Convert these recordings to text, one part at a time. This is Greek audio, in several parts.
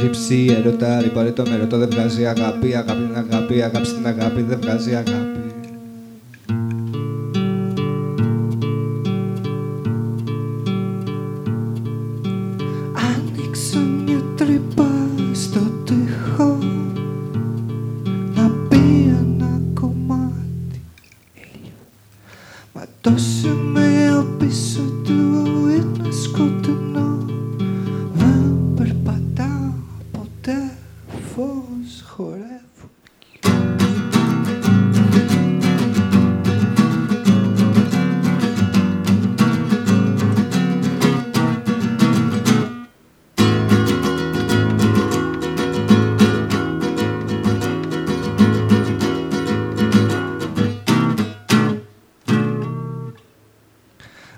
Ρήψη, ερωτά, ρηπαρή το ερωτά δεν βγάζει αγάπη, αγάπη είναι αγάπη, αγάπη στην αγάπη δεν βγάζει αγάπη. Άνοιξα μια τρύπα στο τείχο να πει ένα κομμάτι Μα το σημείο πίσω φως χορεύω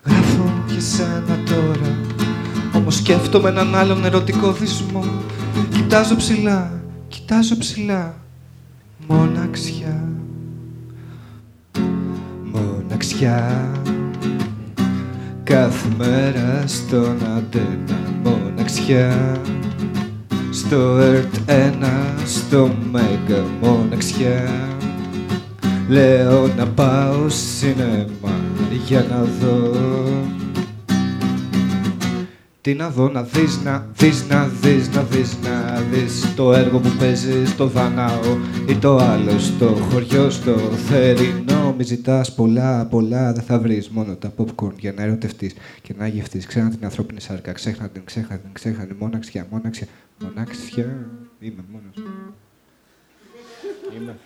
Γράφω για σένα τώρα Όμως σκέφτομαι έναν άλλον ερωτικό δυσμό. Κοιτάζω ψηλά, κοιτάζω ψηλά. Μοναξιά. Μοναξιά. Κάθε μέρα στον αντένα. Μοναξιά. Στο ΕΡΤ 1 Στο Μέγα Μοναξιά. Λέω να πάω σινεμά για να δω Τι να δω, να δεις, να δεις, να δεις, να δεις, να δεις. Το έργο που παίζει στο Δανάο ή το άλλο στο χωριό, στο θερινό. Μη ζητάς πολλά, πολλά, δεν θα βρεις μόνο τα popcorn για να ερωτευτείς και να γευτείς. Ξέχνα την ανθρώπινη σάρκα, ξέχνα την, ξέχνα την, ξέχνα την, μοναξιά, μοναξιά, μοναξιά Είμαι μόνος. Είμαι.